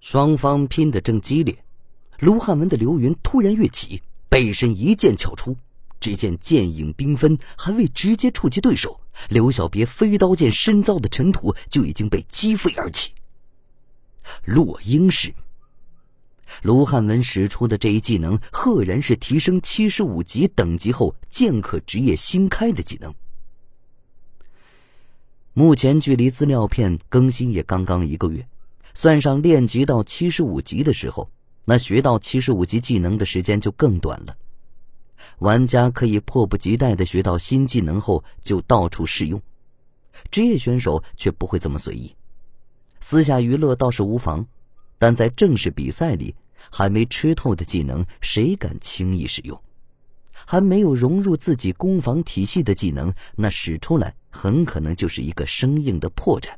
双方拼得正激烈，卢汉文的刘云突然跃起，背身一剑敲出。只见剑影缤纷，还未直接触及对手，刘小别飞刀剑身遭的尘土就已经被击飞而起。落英式，卢汉文使出的这一技能，赫然是提升七十五级等级后剑客职业新开的技能。目前距离资料片更新也刚刚一个月，算上练级到七十五级的时候，那学到七十五级技能的时间就更短了。玩家可以迫不及待的学到新技能后就到处试用，职业选手却不会这么随意。私下娱乐倒是无妨，但在正式比赛里，还没吃透的技能谁敢轻易使用？还没有融入自己攻防体系的技能，那使出来很可能就是一个生硬的破绽。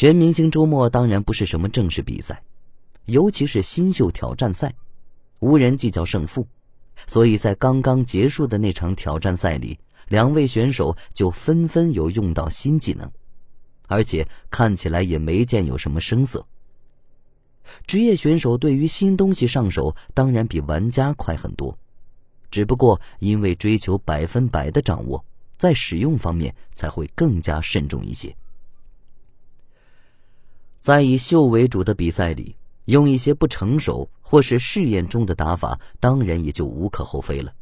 全明星周末当然不是什么正式比赛，尤其是新秀挑战赛。无人计较胜负，所以在刚刚结束的那场挑战赛里，两位选手就纷纷有用到新技能，而且看起来也没见有什么生涩。职业选手对于新东西上手，当然比玩家快很多，只不过因为追求百分百的掌握，在使用方面才会更加慎重一些。在以秀为主的比赛里。用一些不成熟或是试验中的打法，当然也就无可厚非了。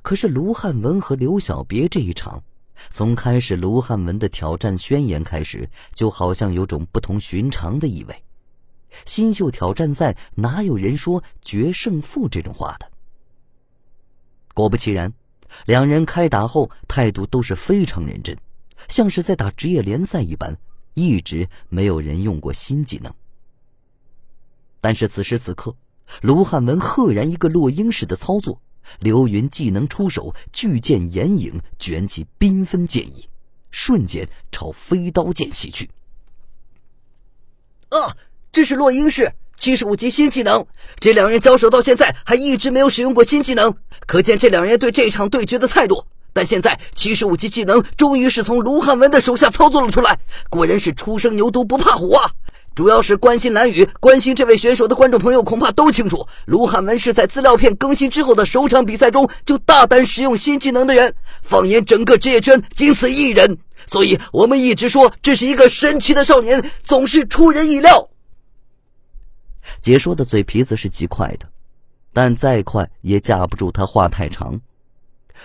可是卢汉文和刘小别这一场，从开始卢汉文的挑战宣言开始，就好像有种不同寻常的意味。新秀挑战赛哪有人说决胜负这种话的？果不其然，两人开打后态度都是非常认真，像是在打职业联赛一般，一直没有人用过新技能。但是此时此刻，卢汉文赫然一个落英式的操作，刘云技能出手，巨剑掩影卷起缤纷剑意，瞬间朝飞刀剑袭去。啊，这是落英式七十五级新技能！这两人交手到现在还一直没有使用过新技能，可见这两人对这场对决的态度。但现在七十五级技能终于是从卢汉文的手下操作了出来，果然是初生牛犊不怕虎啊！主要是关心蓝雨、关心这位选手的观众朋友恐怕都清楚，卢汉文是在资料片更新之后的首场比赛中就大胆使用新技能的人，放眼整个职业圈仅此一人。所以我们一直说这是一个神奇的少年，总是出人意料。解说的嘴皮子是极快的，但再快也架不住他话太长。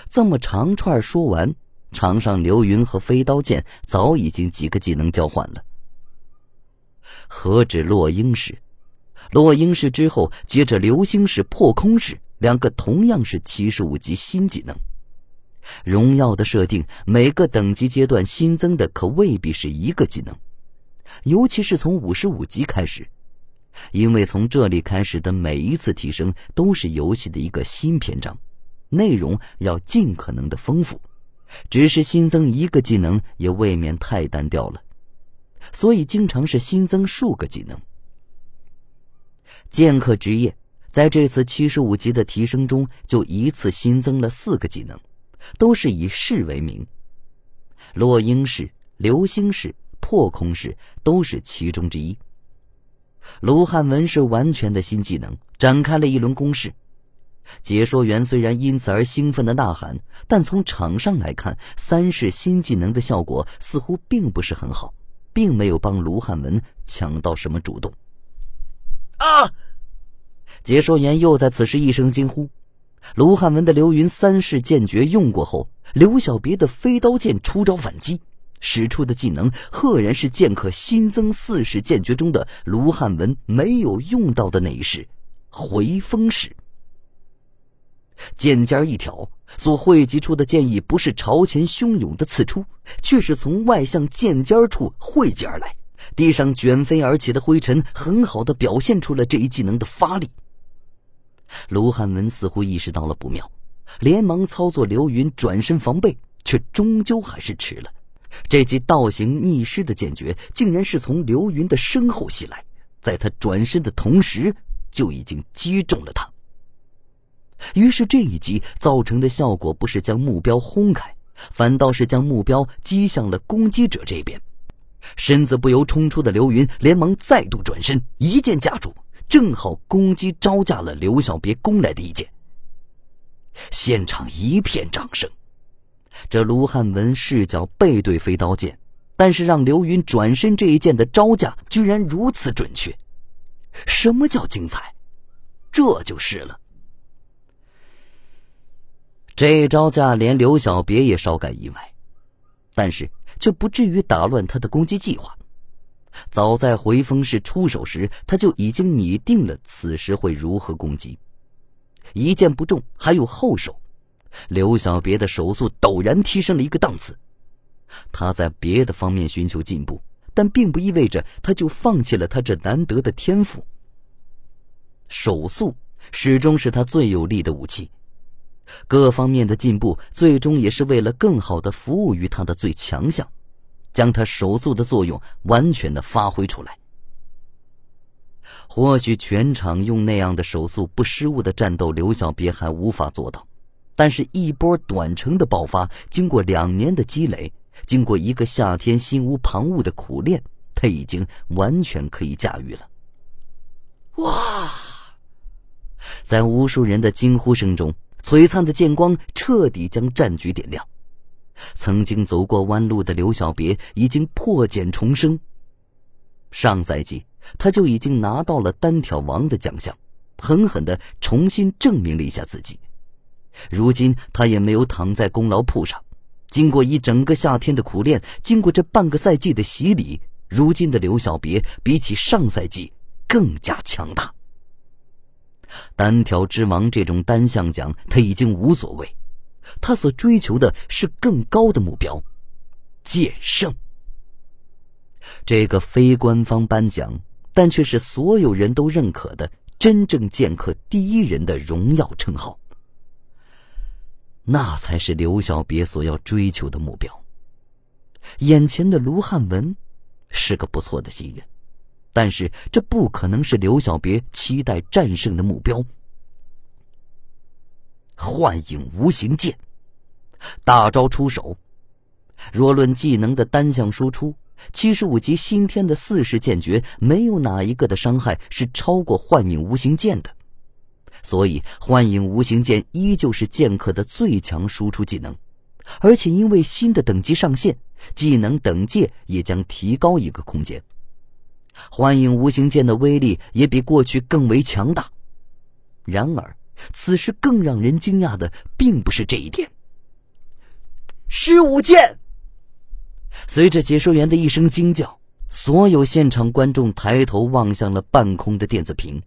这么长串说完，场上流云和飞刀剑早已经几个技能交换了。何止落英式，落英式之后接着流星式、破空式，两个同样是七十五级新技能。荣耀的设定，每个等级阶段新增的可未必是一个技能，尤其是从五十五级开始，因为从这里开始的每一次提升都是游戏的一个新篇章，内容要尽可能的丰富，只是新增一个技能也未免太单调了。所以，经常是新增数个技能。剑客职业在这次七十五级的提升中，就一次新增了四个技能，都是以式为名。落英式、流星式、破空式都是其中之一。卢汉文是完全的新技能，展开了一轮攻势。解说员虽然因此而兴奋的呐喊，但从场上来看，三式新技能的效果似乎并不是很好。并没有帮卢汉文抢到什么主动。啊！解说员又在此时一声惊呼。卢汉文的流云三式剑诀用过后，刘小别的飞刀剑出招反击，使出的技能赫然是剑客新增四式剑诀中的卢汉文没有用到的那一式回风式。剑尖一挑，所汇集出的剑意不是朝前汹涌的刺出，却是从外向剑尖处汇集而来。地上卷飞而起的灰尘，很好的表现出了这一技能的发力。卢汉文似乎意识到了不妙，连忙操作流云转身防备，却终究还是迟了。这记倒行逆施的剑诀，竟然是从流云的身后袭来，在他转身的同时，就已经击中了他。于是这一击造成的效果不是将目标轰开，反倒是将目标击向了攻击者这边。身子不由冲出的刘云连忙再度转身，一剑架住，正好攻击招架了刘小别攻来的一剑。现场一片掌声。这卢汉文视角背对飞刀剑，但是让刘云转身这一剑的招架居然如此准确。什么叫精彩？这就是了。这招架连刘小别也稍感意外，但是却不至于打乱他的攻击计划。早在回风式出手时，他就已经拟定了此时会如何攻击。一剑不中，还有后手。刘小别的手速陡然提升了一个档次。他在别的方面寻求进步，但并不意味着他就放弃了他这难得的天赋。手速始终是他最有力的武器。各方面的进步，最终也是为了更好的服务于他的最强项，将他手速的作用完全的发挥出来。或许全场用那样的手速不失误的战斗，刘小别还无法做到，但是，一波短程的爆发，经过两年的积累，经过一个夏天心无旁骛的苦练，他已经完全可以驾驭了。哇！在无数人的惊呼声中。璀璨的剑光彻底将战局点亮。曾经走过弯路的刘小别已经破茧重生。上赛季他就已经拿到了单挑王的奖项，狠狠的重新证明了一下自己。如今他也没有躺在功劳簿上，经过一整个夏天的苦练，经过这半个赛季的洗礼，如今的刘小别比起上赛季更加强大。单挑之王这种单项奖他已经无所谓，他所追求的是更高的目标——剑圣。这个非官方颁奖，但却是所有人都认可的真正剑客第一人的荣耀称号。那才是刘小别所要追求的目标。眼前的卢汉文是个不错的新人。但是这不可能是刘小别期待战胜的目标。幻影无形剑，大招出手。若论技能的单项输出，七十五级新天的四式剑诀，没有哪一个的伤害是超过幻影无形剑的。所以，幻影无形剑依旧是剑客的最强输出技能，而且因为新的等级上限，技能等界也将提高一个空间。幻影无形剑的威力也比过去更为强大。然而，此时更让人惊讶的并不是这一点。十五剑！随着解说员的一声惊叫，所有现场观众抬头望向了半空的电子屏。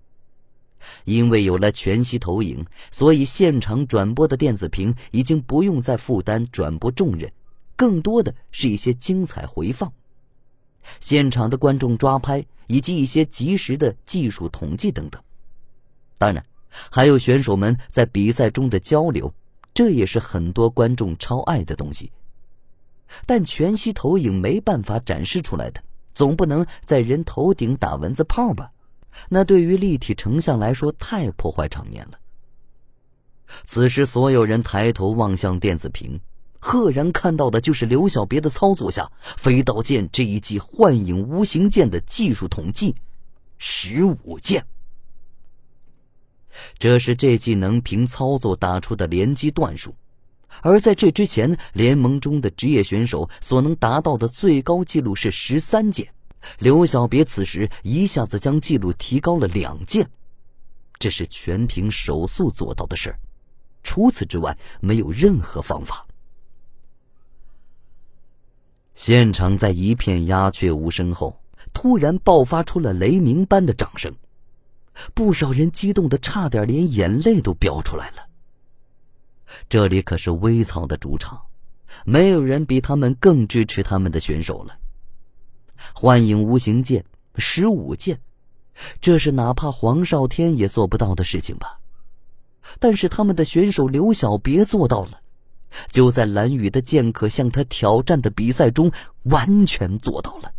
因为有了全息投影，所以现场转播的电子屏已经不用再负担转播重任，更多的是一些精彩回放。现场的观众抓拍，以及一些及时的技术统计等等，当然还有选手们在比赛中的交流，这也是很多观众超爱的东西。但全息投影没办法展示出来的，总不能在人头顶打蚊子炮吧？那对于立体成像来说太破坏场面了。此时，所有人抬头望向电子屏。赫然看到的就是刘小别的操作下，飞刀剑这一记幻影无形剑的技术统计，十五剑。这是这技能凭操作打出的连击段数，而在这之前，联盟中的职业选手所能达到的最高记录是十三剑。刘小别此时一下子将记录提高了两剑，这是全凭手速做到的事，除此之外没有任何方法。现场在一片鸦雀无声后，突然爆发出了雷鸣般的掌声，不少人激动的差点连眼泪都飙出来了。这里可是微草的主场，没有人比他们更支持他们的选手了。幻影无形剑十五剑，这是哪怕黄少天也做不到的事情吧？但是他们的选手刘小别做到了。就在蓝雨的剑客向他挑战的比赛中，完全做到了。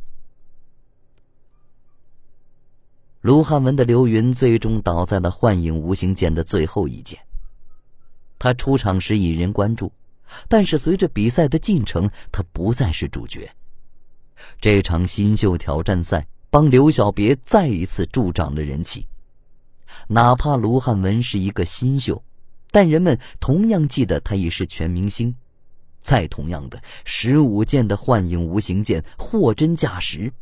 卢汉文的刘云最终倒在了幻影无形剑的最后一剑。他出场时引人关注，但是随着比赛的进程，他不再是主角。这场新秀挑战赛帮刘小别再一次助长了人气。哪怕卢汉文是一个新秀，但人们同样记得他已是全明星。再同样的，十五件的幻影无形剑货真价实，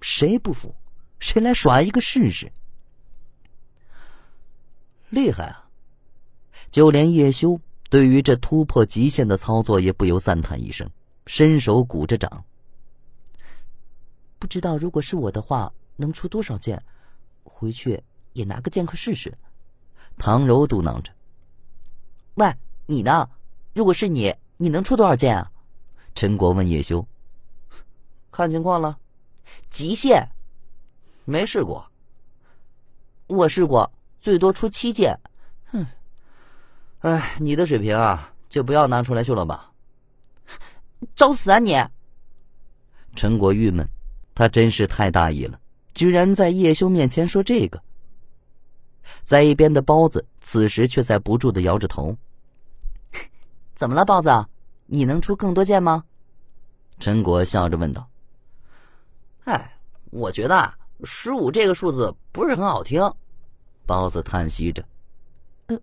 谁不服？谁来耍一个试试？厉害啊！就连叶修对于这突破极限的操作也不由赞叹一声，伸手鼓着掌。不知道如果是我的话，能出多少剑？回去也拿个剑客试试。唐柔嘟囔着：“喂，你呢？如果是你，你能出多少件啊？”陈国问叶修：“看情况了。极限？没试过。我试过，最多出七件。哼，哎，你的水平啊，就不要拿出来秀了吧。找死啊你！”陈国郁闷。他真是太大意了，居然在叶修面前说这个。在一边的包子此时却在不住的摇着头。怎么了，包子？你能出更多剑吗？陈果笑着问道。哎，我觉得啊十五这个数字不是很好听。包子叹息着。嗯。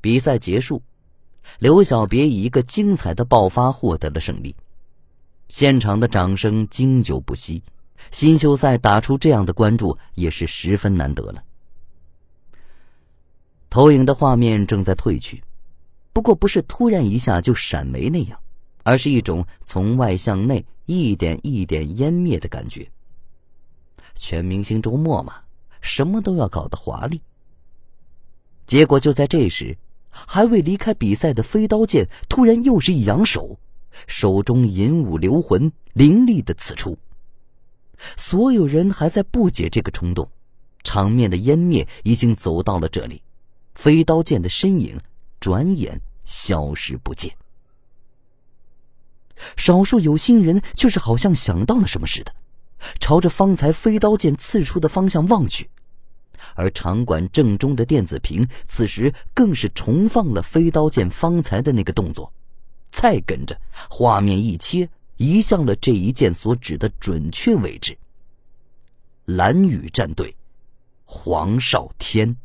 比赛结束，刘小别以一个精彩的爆发获得了胜利。现场的掌声经久不息，新秀赛打出这样的关注也是十分难得了。投影的画面正在褪去，不过不是突然一下就闪没那样，而是一种从外向内一点一点湮灭的感觉。全明星周末嘛，什么都要搞得华丽。结果就在这时，还未离开比赛的飞刀剑突然又是一扬手。手中银武流魂凌厉的刺出，所有人还在不解这个冲动，场面的湮灭已经走到了这里，飞刀剑的身影转眼消失不见。少数有心人却是好像想到了什么似的，朝着方才飞刀剑刺出的方向望去，而场馆正中的电子屏此时更是重放了飞刀剑方才的那个动作。再跟着，画面一切移向了这一箭所指的准确位置。蓝羽战队，黄少天。